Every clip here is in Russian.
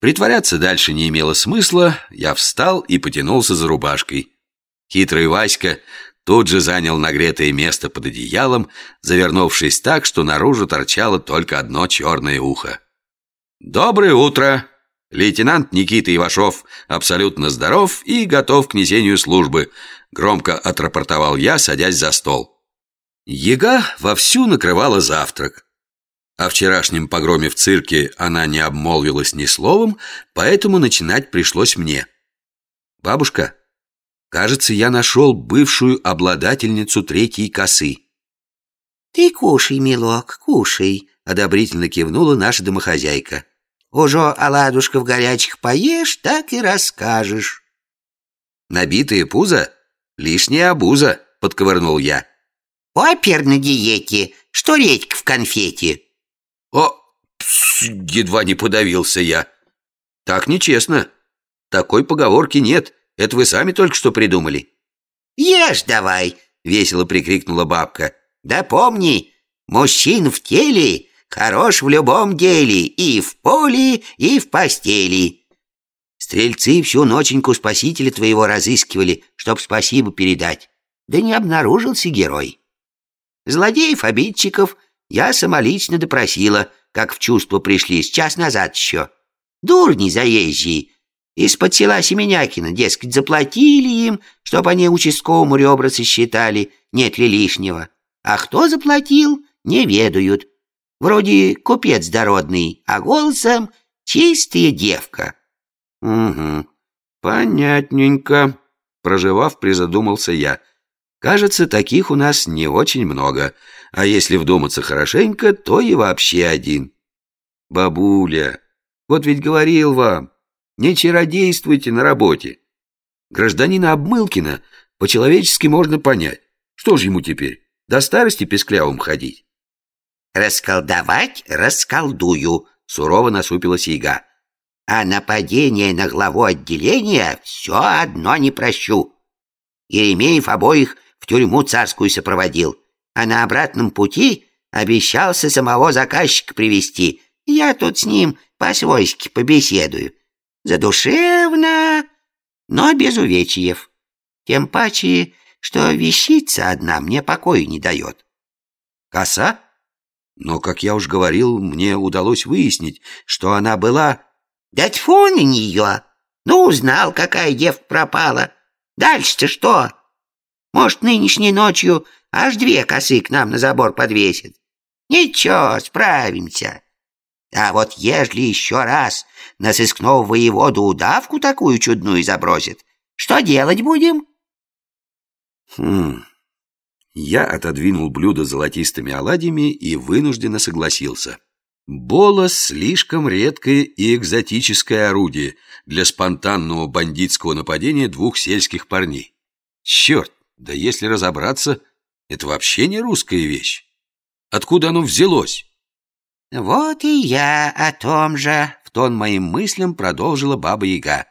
Притворяться дальше не имело смысла, я встал и потянулся за рубашкой. Хитрый Васька тут же занял нагретое место под одеялом, завернувшись так, что наружу торчало только одно черное ухо. «Доброе утро!» Лейтенант Никита Ивашов абсолютно здоров и готов к несению службы, громко отрапортовал я, садясь за стол. Ега вовсю накрывала завтрак. О вчерашнем погроме в цирке она не обмолвилась ни словом, поэтому начинать пришлось мне. «Бабушка, кажется, я нашел бывшую обладательницу третьей косы». «Ты кушай, милок, кушай», — одобрительно кивнула наша домохозяйка. «Уже оладушков горячих поешь, так и расскажешь». «Набитые пузо — лишняя обуза», — подковырнул я. «Опер на диете, что редька в конфете». «О!» — едва не подавился я. «Так нечестно. Такой поговорки нет. Это вы сами только что придумали». «Ешь давай!» — весело прикрикнула бабка. «Да помни, мужчин в теле хорош в любом деле, и в поле, и в постели». Стрельцы всю ноченьку спасителя твоего разыскивали, чтоб спасибо передать. Да не обнаружился герой. Злодеев-обидчиков — я самолично допросила, как в чувство пришли, с час назад еще. Дурни заезжие. Из-под села Семенякина, дескать, заплатили им, чтоб они участковому ребра сосчитали, нет ли лишнего. А кто заплатил, не ведают. Вроде купец дородный, а голосом чистая девка. Угу, понятненько. Проживав, призадумался я. Кажется, таких у нас не очень много, а если вдуматься хорошенько, то и вообще один. Бабуля, вот ведь говорил вам, не чародействуйте на работе. Гражданина Обмылкина по-человечески можно понять. Что же ему теперь, до старости песклявым ходить? «Расколдовать расколдую», — сурово насупилась яга. «А нападение на главу отделения все одно не прощу. Еремеев обоих в тюрьму царскую сопроводил, а на обратном пути обещался самого заказчика привести. Я тут с ним по-свойски побеседую. Задушевно, но без увечьев. Тем паче, что вещица одна мне покоя не дает. Коса? Но, как я уж говорил, мне удалось выяснить, что она была... Да тьфу на нее! Ну, узнал, какая девка пропала. Дальше-то что? Может, нынешней ночью аж две косы к нам на забор подвесит. Ничего, справимся. А вот ежели еще раз на сыскного воеводу удавку такую чудную забросит, что делать будем? Хм... Я отодвинул блюдо золотистыми оладьями и вынужденно согласился. Болос — слишком редкое и экзотическое орудие для спонтанного бандитского нападения двух сельских парней. Черт, да если разобраться, это вообще не русская вещь. Откуда оно взялось? Вот и я о том же, в тон моим мыслям продолжила баба Яга.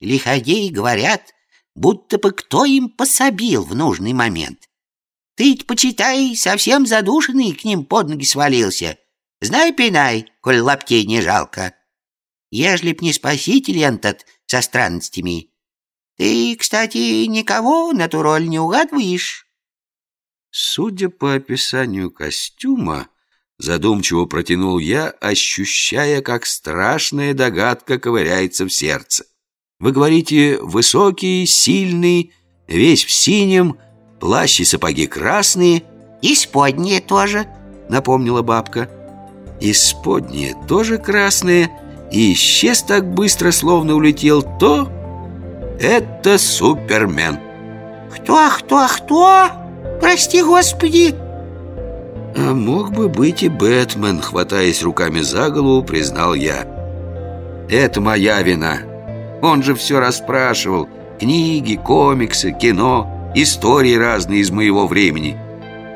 Лиходеи говорят, будто бы кто им пособил в нужный момент. Ты, почитай, совсем задушенный к ним под ноги свалился. Знай, пинай, коль лаптей не жалко. Ежели б не спаситель этот со странностями, ты, кстати, никого на ту роль не угадываешь?» Судя по описанию костюма, задумчиво протянул я, ощущая, как страшная догадка ковыряется в сердце. Вы говорите, высокий, сильный, весь в синем, плащ и сапоги красные. И сподние тоже, напомнила бабка. И сподние тоже красные, и исчез так быстро, словно улетел то, это Супермен. Кто, кто, кто? Прости, Господи. А мог бы быть и Бэтмен, хватаясь руками за голову, признал я. Это моя вина. Он же все расспрашивал. Книги, комиксы, кино, истории разные из моего времени.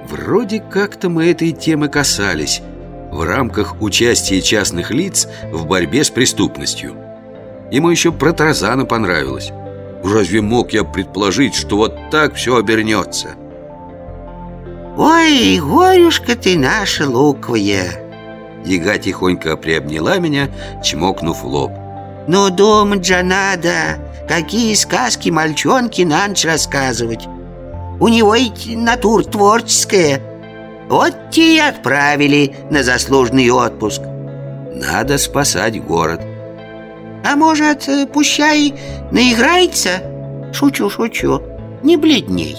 Вроде как-то мы этой темы касались в рамках участия частных лиц в борьбе с преступностью. Ему еще про Тарзана понравилось. Разве мог я предположить, что вот так все обернется? Ой, горюшка ты наша луковая Яга тихонько приобняла меня, чмокнув лоб Но думать же надо, какие сказки мальчонки на ночь рассказывать. У него ведь натур творческая. Вот те и отправили на заслуженный отпуск. Надо спасать город. А может, пущай наиграется? Шучу, шучу, не бледней.